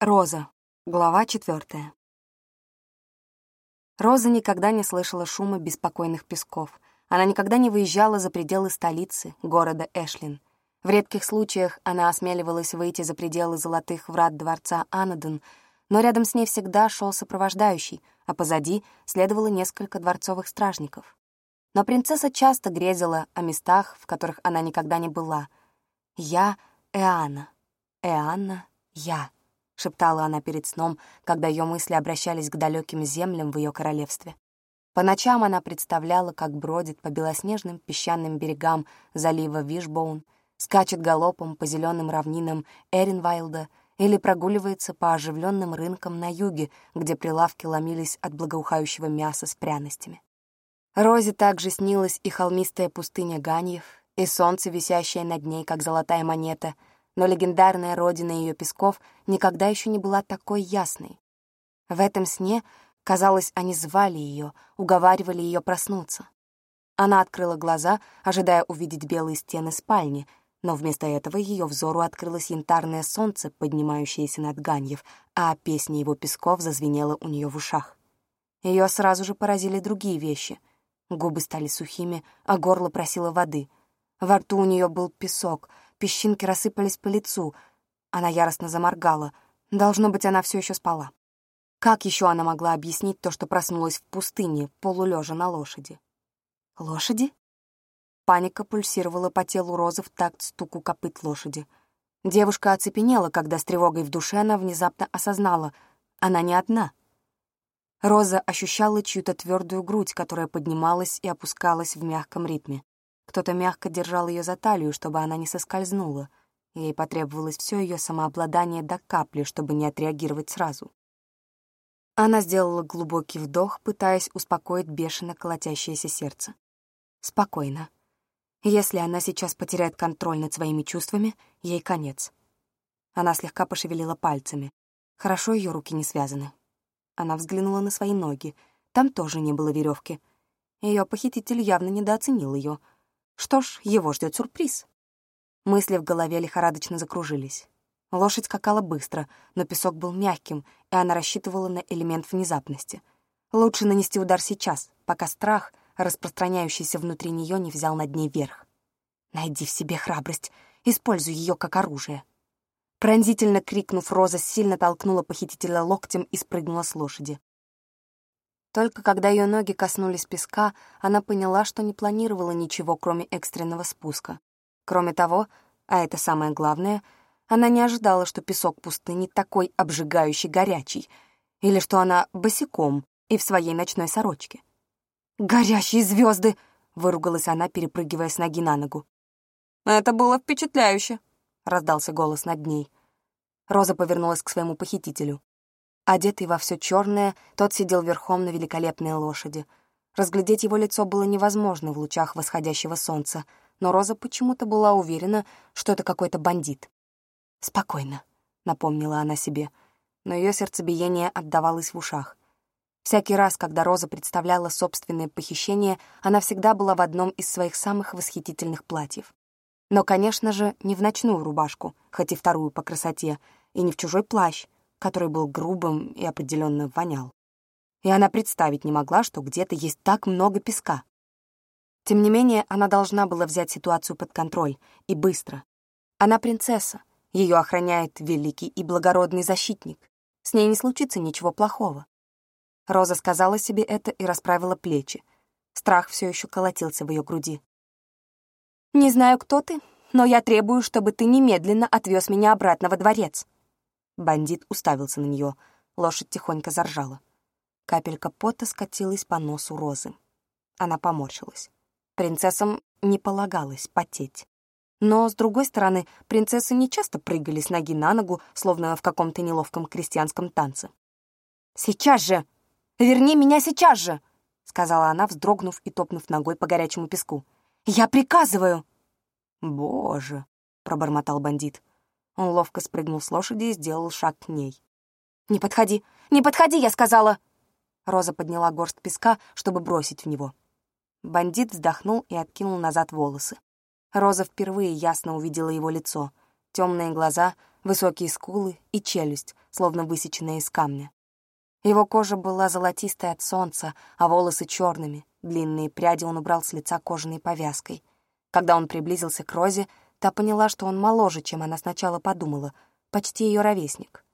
Роза. Глава четвертая. Роза никогда не слышала шума беспокойных песков. Она никогда не выезжала за пределы столицы, города Эшлин. В редких случаях она осмеливалась выйти за пределы золотых врат дворца Анадон, но рядом с ней всегда шел сопровождающий, а позади следовало несколько дворцовых стражников. Но принцесса часто грезила о местах, в которых она никогда не была. «Я — Эана. Эанна — я» шептала она перед сном, когда ее мысли обращались к далеким землям в ее королевстве. По ночам она представляла, как бродит по белоснежным песчаным берегам залива Вишбоун, скачет галопом по зеленым равнинам Эринвайлда или прогуливается по оживленным рынкам на юге, где прилавки ломились от благоухающего мяса с пряностями. Розе также снилась и холмистая пустыня Ганьев, и солнце, висящее над ней, как золотая монета — но легендарная родина ее песков никогда еще не была такой ясной. В этом сне, казалось, они звали ее, уговаривали ее проснуться. Она открыла глаза, ожидая увидеть белые стены спальни, но вместо этого ее взору открылось янтарное солнце, поднимающееся над Ганьев, а песня его песков зазвенела у нее в ушах. Ее сразу же поразили другие вещи. Губы стали сухими, а горло просило воды. Во рту у нее был песок — Песчинки рассыпались по лицу. Она яростно заморгала. Должно быть, она все еще спала. Как еще она могла объяснить то, что проснулась в пустыне, полулежа на лошади? Лошади? Паника пульсировала по телу Розы в такт стуку копыт лошади. Девушка оцепенела, когда с тревогой в душе она внезапно осознала — она не одна. Роза ощущала чью-то твердую грудь, которая поднималась и опускалась в мягком ритме. Кто-то мягко держал ее за талию, чтобы она не соскользнула. Ей потребовалось все ее самообладание до капли, чтобы не отреагировать сразу. Она сделала глубокий вдох, пытаясь успокоить бешено колотящееся сердце. Спокойно. Если она сейчас потеряет контроль над своими чувствами, ей конец. Она слегка пошевелила пальцами. Хорошо ее руки не связаны. Она взглянула на свои ноги. Там тоже не было веревки. Ее похититель явно недооценил ее — что ж, его ждет сюрприз. Мысли в голове лихорадочно закружились. Лошадь скакала быстро, но песок был мягким, и она рассчитывала на элемент внезапности. Лучше нанести удар сейчас, пока страх, распространяющийся внутри нее, не взял над ней верх. Найди в себе храбрость, используй ее как оружие. Пронзительно крикнув, Роза сильно толкнула похитителя локтем и спрыгнула с лошади. Только когда ее ноги коснулись песка, она поняла, что не планировала ничего, кроме экстренного спуска. Кроме того, а это самое главное, она не ожидала, что песок пустыни такой обжигающий горячий, или что она босиком и в своей ночной сорочке. «Горящие звезды!» — выругалась она, перепрыгивая с ноги на ногу. «Это было впечатляюще!» — раздался голос над ней. Роза повернулась к своему похитителю. Одетый во все черное, тот сидел верхом на великолепной лошади. Разглядеть его лицо было невозможно в лучах восходящего солнца, но Роза почему-то была уверена, что это какой-то бандит. «Спокойно», — напомнила она себе, но ее сердцебиение отдавалось в ушах. Всякий раз, когда Роза представляла собственное похищение, она всегда была в одном из своих самых восхитительных платьев. Но, конечно же, не в ночную рубашку, хоть и вторую по красоте, и не в чужой плащ, который был грубым и определенно вонял. И она представить не могла, что где-то есть так много песка. Тем не менее, она должна была взять ситуацию под контроль, и быстро. Она принцесса, ее охраняет великий и благородный защитник. С ней не случится ничего плохого. Роза сказала себе это и расправила плечи. Страх все еще колотился в ее груди. «Не знаю, кто ты, но я требую, чтобы ты немедленно отвез меня обратно во дворец», Бандит уставился на нее. Лошадь тихонько заржала. Капелька пота скатилась по носу Розы. Она поморщилась. Принцессам не полагалось потеть. Но, с другой стороны, принцессы не часто прыгали с ноги на ногу, словно в каком-то неловком крестьянском танце. «Сейчас же! Верни меня сейчас же!» — сказала она, вздрогнув и топнув ногой по горячему песку. «Я приказываю!» «Боже!» — пробормотал бандит. Он ловко спрыгнул с лошади и сделал шаг к ней. «Не подходи! Не подходи, я сказала!» Роза подняла горсть песка, чтобы бросить в него. Бандит вздохнул и откинул назад волосы. Роза впервые ясно увидела его лицо. Темные глаза, высокие скулы и челюсть, словно высеченная из камня. Его кожа была золотистой от солнца, а волосы черными. Длинные пряди он убрал с лица кожаной повязкой. Когда он приблизился к Розе, та поняла, что он моложе, чем она сначала подумала, почти ее ровесник.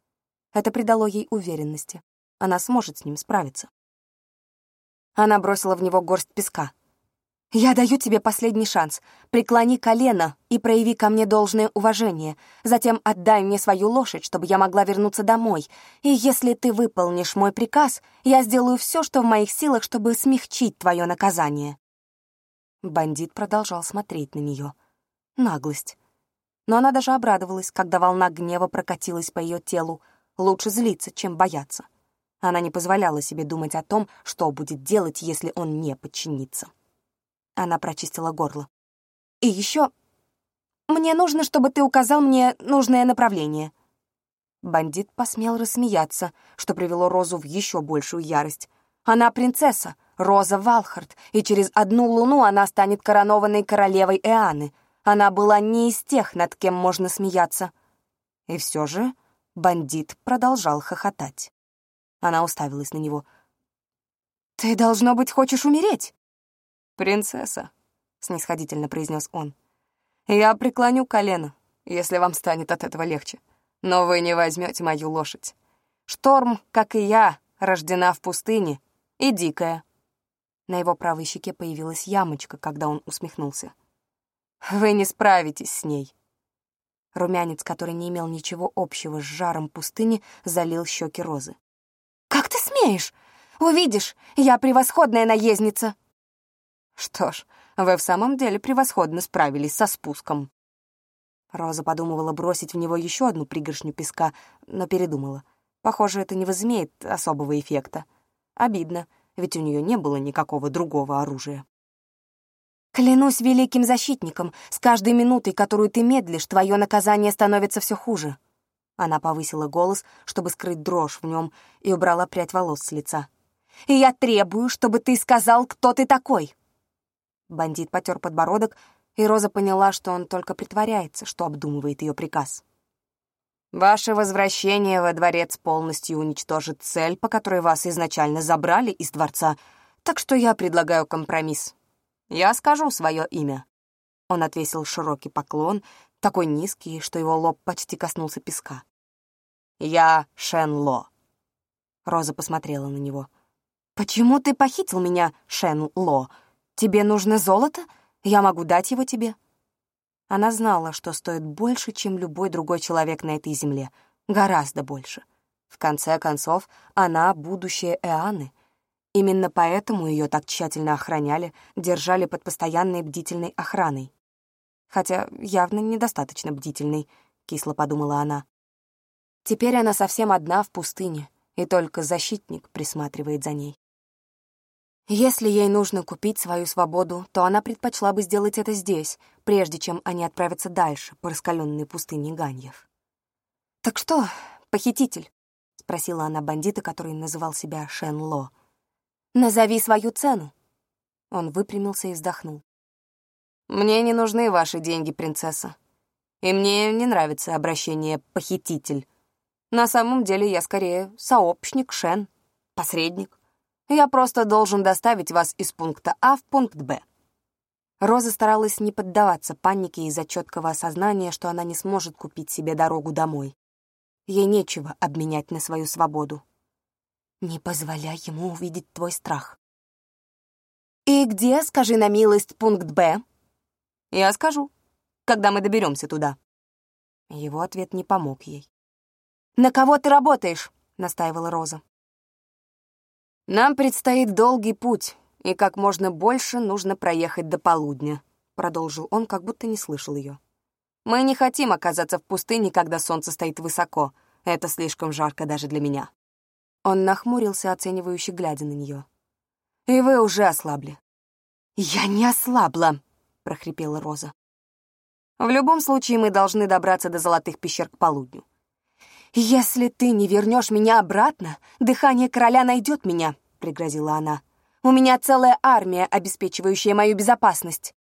Это придало ей уверенности. Она сможет с ним справиться. Она бросила в него горсть песка. «Я даю тебе последний шанс. Преклони колено и прояви ко мне должное уважение. Затем отдай мне свою лошадь, чтобы я могла вернуться домой. И если ты выполнишь мой приказ, я сделаю все, что в моих силах, чтобы смягчить твое наказание». Бандит продолжал смотреть на нее. Наглость. Но она даже обрадовалась, когда волна гнева прокатилась по ее телу. Лучше злиться, чем бояться. Она не позволяла себе думать о том, что будет делать, если он не подчинится. Она прочистила горло. «И еще мне нужно, чтобы ты указал мне нужное направление». Бандит посмел рассмеяться, что привело Розу в еще большую ярость. Она принцесса, Роза Валхард, и через одну луну она станет коронованной королевой Эаны. Она была не из тех, над кем можно смеяться. И все же бандит продолжал хохотать. Она уставилась на него. «Ты, должно быть, хочешь умереть?» «Принцесса», — снисходительно произнес он. «Я преклоню колено, если вам станет от этого легче. Но вы не возьмете мою лошадь. Шторм, как и я, рождена в пустыне и дикая». На его правой щеке появилась ямочка, когда он усмехнулся. «Вы не справитесь с ней». Румянец, который не имел ничего общего с жаром пустыни, залил щеки Розы. «Как ты смеешь? Увидишь, я превосходная наездница!» Что ж, вы в самом деле превосходно справились со спуском. Роза подумывала бросить в него еще одну пригоршню песка, но передумала. Похоже, это не возымеет особого эффекта. Обидно, ведь у нее не было никакого другого оружия. «Клянусь великим защитником, с каждой минутой, которую ты медлишь, твое наказание становится все хуже». Она повысила голос, чтобы скрыть дрожь в нем, и убрала прядь волос с лица. «И я требую, чтобы ты сказал, кто ты такой!» Бандит потер подбородок, и Роза поняла, что он только притворяется, что обдумывает ее приказ. «Ваше возвращение во дворец полностью уничтожит цель, по которой вас изначально забрали из дворца, так что я предлагаю компромисс. Я скажу свое имя». Он отвесил широкий поклон, такой низкий, что его лоб почти коснулся песка. «Я Шен Ло». Роза посмотрела на него. «Почему ты похитил меня, Шен Ло?» «Тебе нужно золото? Я могу дать его тебе». Она знала, что стоит больше, чем любой другой человек на этой земле. Гораздо больше. В конце концов, она — будущее Эаны. Именно поэтому ее так тщательно охраняли, держали под постоянной бдительной охраной. Хотя явно недостаточно бдительной, кисло подумала она. Теперь она совсем одна в пустыне, и только защитник присматривает за ней. Если ей нужно купить свою свободу, то она предпочла бы сделать это здесь, прежде чем они отправятся дальше по раскаленной пустыне Ганьев. «Так что, похититель?» — спросила она бандита, который называл себя Шен Ло. «Назови свою цену». Он выпрямился и вздохнул. «Мне не нужны ваши деньги, принцесса. И мне не нравится обращение «похититель». На самом деле я скорее сообщник Шен, посредник. Я просто должен доставить вас из пункта А в пункт Б». Роза старалась не поддаваться панике из-за четкого осознания, что она не сможет купить себе дорогу домой. Ей нечего обменять на свою свободу. Не позволяй ему увидеть твой страх. «И где, скажи на милость, пункт Б?» «Я скажу, когда мы доберемся туда». Его ответ не помог ей. «На кого ты работаешь?» — настаивала Роза. «Нам предстоит долгий путь, и как можно больше нужно проехать до полудня», — продолжил он, как будто не слышал ее. «Мы не хотим оказаться в пустыне, когда солнце стоит высоко. Это слишком жарко даже для меня». Он нахмурился, оценивающе глядя на нее. «И вы уже ослабли». «Я не ослабла», — прохрипела Роза. «В любом случае мы должны добраться до золотых пещер к полудню. «Если ты не вернешь меня обратно, дыхание короля найдет меня», — пригрозила она. «У меня целая армия, обеспечивающая мою безопасность».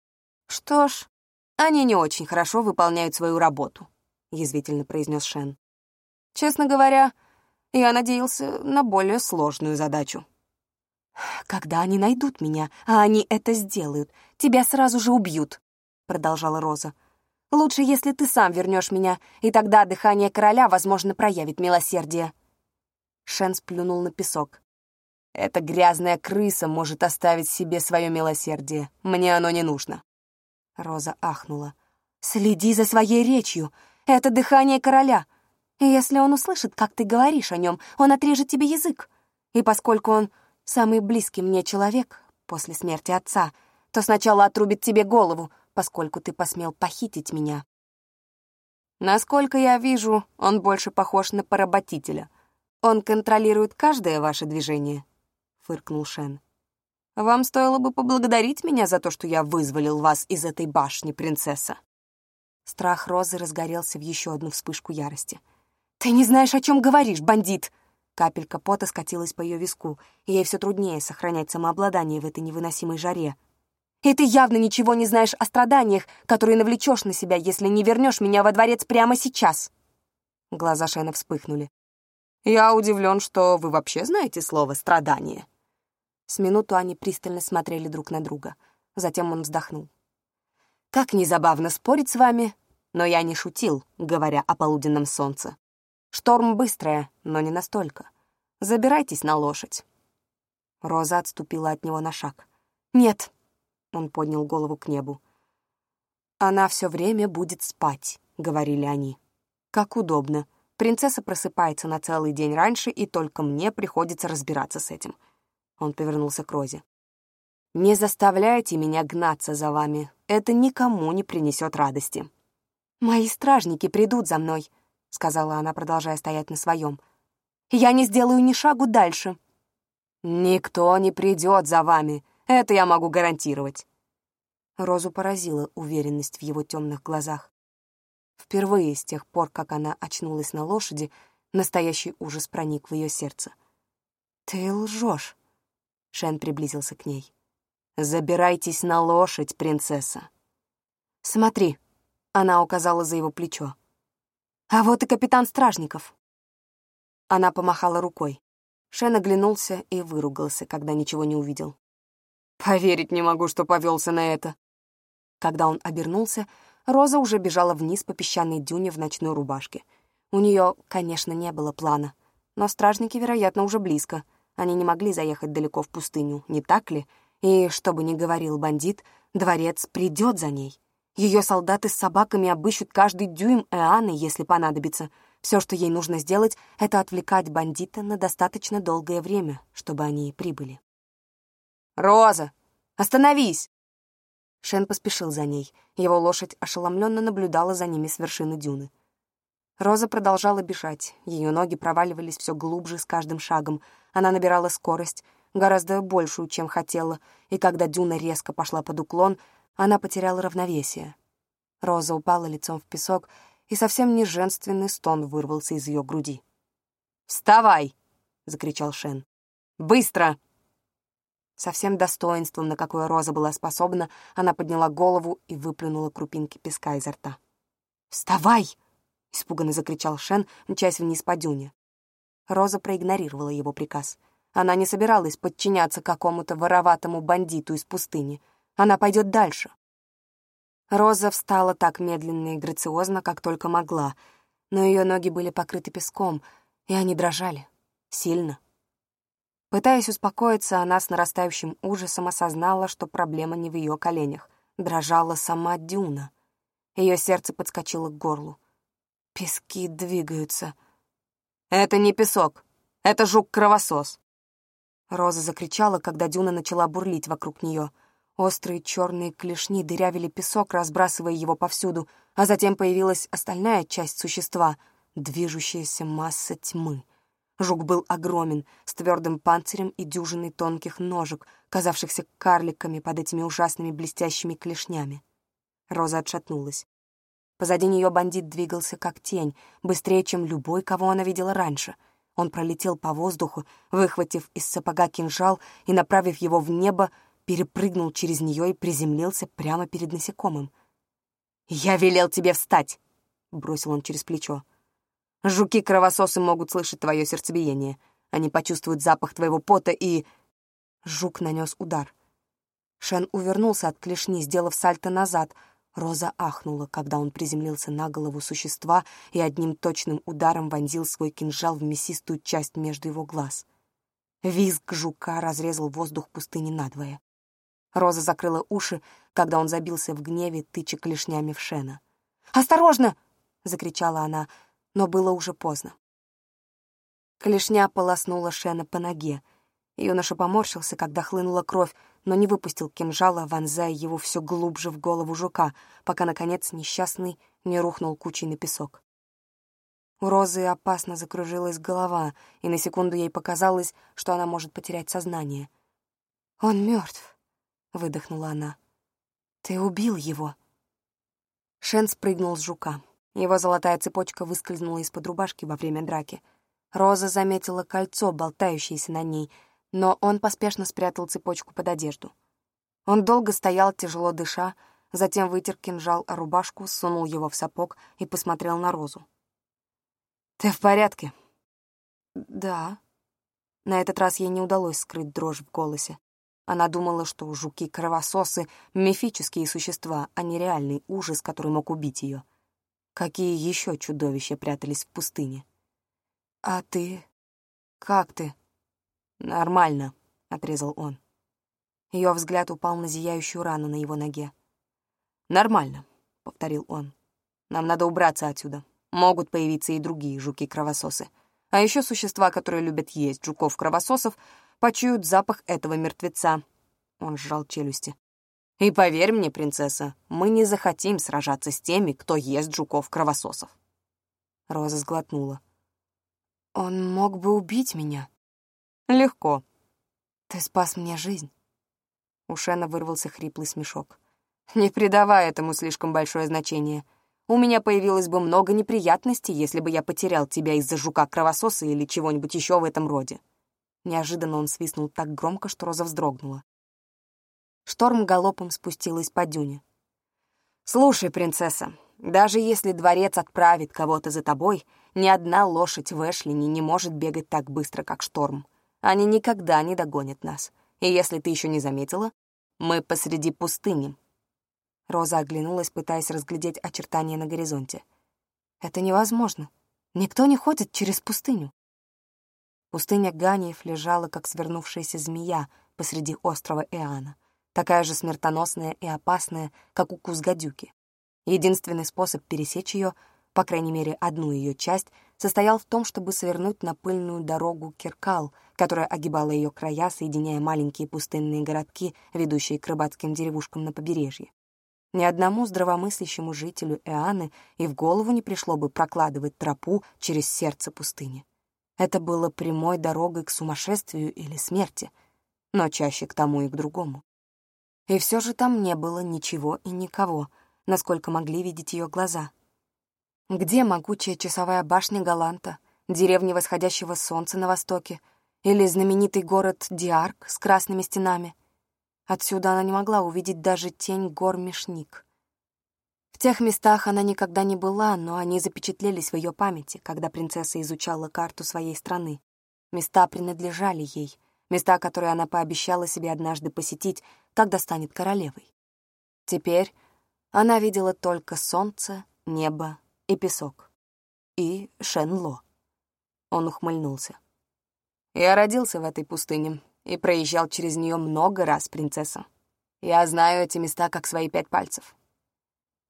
Что ж, они не очень хорошо выполняют свою работу. — язвительно произнес Шен. «Честно говоря, я надеялся на более сложную задачу». «Когда они найдут меня, а они это сделают, тебя сразу же убьют», — продолжала Роза. «Лучше, если ты сам вернешь меня, и тогда дыхание короля, возможно, проявит милосердие». Шен сплюнул на песок. «Эта грязная крыса может оставить себе свое милосердие. Мне оно не нужно». Роза ахнула. «Следи за своей речью. Это дыхание короля. И если он услышит, как ты говоришь о нем, он отрежет тебе язык. И поскольку он самый близкий мне человек после смерти отца, то сначала отрубит тебе голову, поскольку ты посмел похитить меня. Насколько я вижу, он больше похож на поработителя. Он контролирует каждое ваше движение, — фыркнул Шен. Вам стоило бы поблагодарить меня за то, что я вызволил вас из этой башни, принцесса. Страх Розы разгорелся в еще одну вспышку ярости. «Ты не знаешь, о чем говоришь, бандит!» Капелька пота скатилась по ее виску, и ей все труднее сохранять самообладание в этой невыносимой жаре. «И ты явно ничего не знаешь о страданиях, которые навлечешь на себя, если не вернешь меня во дворец прямо сейчас!» Глаза Шена вспыхнули. «Я удивлен, что вы вообще знаете слово «страдание». С минуту они пристально смотрели друг на друга. Затем он вздохнул. «Как незабавно спорить с вами, но я не шутил, говоря о полуденном солнце. Шторм быстрая, но не настолько. Забирайтесь на лошадь». Роза отступила от него на шаг. «Нет», — он поднял голову к небу. «Она все время будет спать», — говорили они. «Как удобно. Принцесса просыпается на целый день раньше, и только мне приходится разбираться с этим». Он повернулся к Розе. «Не заставляйте меня гнаться за вами. Это никому не принесет радости». «Мои стражники придут за мной», — сказала она, продолжая стоять на своем. «Я не сделаю ни шагу дальше». «Никто не придет за вами, это я могу гарантировать». Розу поразила уверенность в его темных глазах. Впервые с тех пор, как она очнулась на лошади, настоящий ужас проник в ее сердце. «Ты лжешь», — Шен приблизился к ней. «Забирайтесь на лошадь, принцесса». «Смотри», — она указала за его плечо. «А вот и капитан Стражников». Она помахала рукой. Шен оглянулся и выругался, когда ничего не увидел. «Поверить не могу, что повелся на это». Когда он обернулся, Роза уже бежала вниз по песчаной дюне в ночной рубашке. У нее, конечно, не было плана, но стражники, вероятно, уже близко. Они не могли заехать далеко в пустыню, не так ли? И, что бы ни говорил бандит, дворец придет за ней. Ее солдаты с собаками обыщут каждый дюйм Эаны, если понадобится. Все, что ей нужно сделать, это отвлекать бандита на достаточно долгое время, чтобы они прибыли. «Роза, остановись!» Шен поспешил за ней. Его лошадь ошеломленно наблюдала за ними с вершины дюны. Роза продолжала бежать. Ее ноги проваливались все глубже с каждым шагом. Она набирала скорость, гораздо большую, чем хотела, и когда дюна резко пошла под уклон, она потеряла равновесие. Роза упала лицом в песок, и совсем не женственный стон вырвался из ее груди. «Вставай!» — закричал Шен. «Быстро!» Со всем достоинством, на какое Роза была способна, она подняла голову и выплюнула крупинки песка изо рта. «Вставай!» — испуганно закричал Шен, мчась вниз по дюне. Роза проигнорировала его приказ. Она не собиралась подчиняться какому-то вороватому бандиту из пустыни. Она пойдет дальше. Роза встала так медленно и грациозно, как только могла, но ее ноги были покрыты песком, и они дрожали. Сильно. Пытаясь успокоиться, она с нарастающим ужасом осознала, что проблема не в ее коленях. Дрожала сама дюна. Ее сердце подскочило к горлу. Пески двигаются. «Это не песок. Это жук-кровосос». Роза закричала, когда дюна начала бурлить вокруг нее. Острые черные клешни дырявили песок, разбрасывая его повсюду, а затем появилась остальная часть существа — движущаяся масса тьмы. Жук был огромен, с твердым панцирем и дюжиной тонких ножек, казавшихся карликами под этими ужасными блестящими клешнями. Роза отшатнулась. Позади нее бандит двигался как тень, быстрее, чем любой, кого она видела раньше. Он пролетел по воздуху, выхватив из сапога кинжал и, направив его в небо, перепрыгнул через нее и приземлился прямо перед насекомым. «Я велел тебе встать! — бросил он через плечо. «Жуки-кровососы могут слышать твое сердцебиение. Они почувствуют запах твоего пота и...» Жук нанес удар. Шен увернулся от клешни, сделав сальто назад. Роза ахнула, когда он приземлился на голову существа и одним точным ударом вонзил свой кинжал в мясистую часть между его глаз. Визг жука разрезал воздух пустыни надвое. Роза закрыла уши, когда он забился в гневе, тыча клешнями в Шена. «Осторожно!» — закричала она, но было уже поздно. Клешня полоснула Шена по ноге. Юноша поморщился, когда хлынула кровь, но не выпустил кинжала, вонзая его все глубже в голову жука, пока, наконец, несчастный не рухнул кучей на песок. У Розы опасно закружилась голова, и на секунду ей показалось, что она может потерять сознание. «Он мертв, выдохнула она. «Ты убил его!» Шен спрыгнул с жука. Его золотая цепочка выскользнула из-под рубашки во время драки. Роза заметила кольцо, болтающееся на ней, но он поспешно спрятал цепочку под одежду. Он долго стоял, тяжело дыша, затем вытер кинжал о рубашку, сунул его в сапог и посмотрел на Розу. «Ты в порядке?» «Да». На этот раз ей не удалось скрыть дрожь в голосе. Она думала, что жуки-кровососы — мифические существа, а не реальный ужас, который мог убить ее. Какие еще чудовища прятались в пустыне? «А ты? Как ты?» «Нормально», — отрезал он. Ее взгляд упал на зияющую рану на его ноге. «Нормально», — повторил он. «Нам надо убраться отсюда. Могут появиться и другие жуки-кровососы. А еще существа, которые любят есть жуков-кровососов, почуют запах этого мертвеца». Он сжал челюсти. «И поверь мне, принцесса, мы не захотим сражаться с теми, кто ест жуков-кровососов». Роза сглотнула. «Он мог бы убить меня», Легко. Ты спас мне жизнь. У Шена вырвался хриплый смешок. Не придавай этому слишком большое значение. У меня появилось бы много неприятностей, если бы я потерял тебя из-за жука-кровососа или чего-нибудь еще в этом роде. Неожиданно он свистнул так громко, что Роза вздрогнула. Шторм галопом спустилась по дюне. «Слушай, принцесса, даже если дворец отправит кого-то за тобой, ни одна лошадь в Эшлине не может бегать так быстро, как шторм. Они никогда не догонят нас. И если ты еще не заметила, мы посреди пустыни». Роза оглянулась, пытаясь разглядеть очертания на горизонте. «Это невозможно. Никто не ходит через пустыню». Пустыня Ганиев лежала, как свернувшаяся змея посреди острова Иоанна, такая же смертоносная и опасная, как укус гадюки. Единственный способ пересечь ее, по крайней мере, одну ее часть, состоял в том, чтобы свернуть на пыльную дорогу Киркал, которая огибала ее края, соединяя маленькие пустынные городки, ведущие к рыбацким деревушкам на побережье. Ни одному здравомыслящему жителю Эаны и в голову не пришло бы прокладывать тропу через сердце пустыни. Это было прямой дорогой к сумасшествию или смерти, но чаще к тому и к другому. И все же там не было ничего и никого, насколько могли видеть ее глаза — где могучая часовая башня Галанта, деревня восходящего солнца на востоке или знаменитый город Диарк с красными стенами? Отсюда она не могла увидеть даже тень гор Мишник. Тех местах она никогда не была, но они запечатлелись в ее памяти, когда принцесса изучала карту своей страны. Места принадлежали ей, места, которые она пообещала себе однажды посетить, когда станет королевой. Теперь она видела только солнце, небо и песок. И Шенло. Он ухмыльнулся. Я родился в этой пустыне и проезжал через нее много раз, принцесса. Я знаю эти места как свои пять пальцев.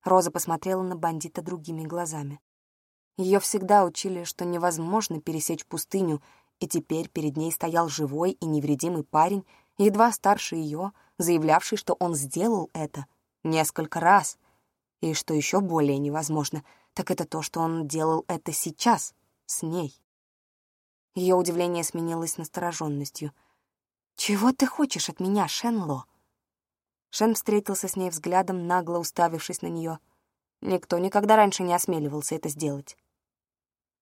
Роза посмотрела на бандита другими глазами. Ее всегда учили, что невозможно пересечь пустыню, и теперь перед ней стоял живой и невредимый парень, едва старше ее, заявлявший, что он сделал это несколько раз, и, что еще более невозможно — так это то, что он делал это сейчас, с ней. Ее удивление сменилось настороженностью. «Чего ты хочешь от меня, Шенло?» Шен встретился с ней взглядом, нагло уставившись на нее. Никто никогда раньше не осмеливался это сделать.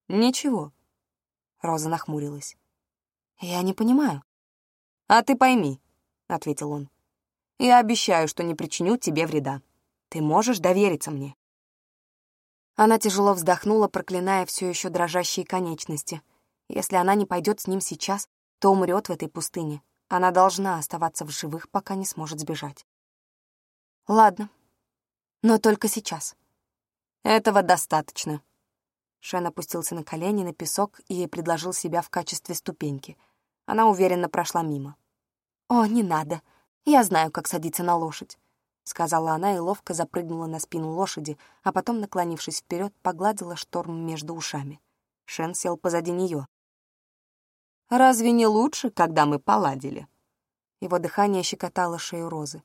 «Ничего», — Роза нахмурилась. «Я не понимаю». «А ты пойми», — ответил он. «Я обещаю, что не причиню тебе вреда. Ты можешь довериться мне». Она тяжело вздохнула, проклиная все еще дрожащие конечности. Если она не пойдет с ним сейчас, то умрет в этой пустыне. Она должна оставаться в живых, пока не сможет сбежать. Ладно, но только сейчас. Этого достаточно. Шен опустился на колени на песок и предложил себя в качестве ступеньки. Она уверенно прошла мимо. «О, не надо. Я знаю, как садиться на лошадь сказала она и ловко запрыгнула на спину лошади, а потом, наклонившись вперед, погладила шторм между ушами. Шен сел позади нее. «Разве не лучше, когда мы поладили?» Его дыхание щекотало шею Розы.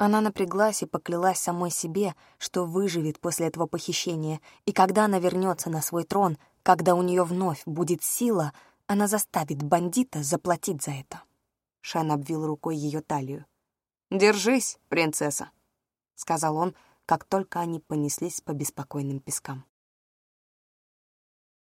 Она напряглась и поклялась самой себе, что выживет после этого похищения, и когда она вернется на свой трон, когда у нее вновь будет сила, она заставит бандита заплатить за это. Шен обвил рукой ее талию. «Держись, принцесса!» сказал он, как только они понеслись по беспокойным пескам.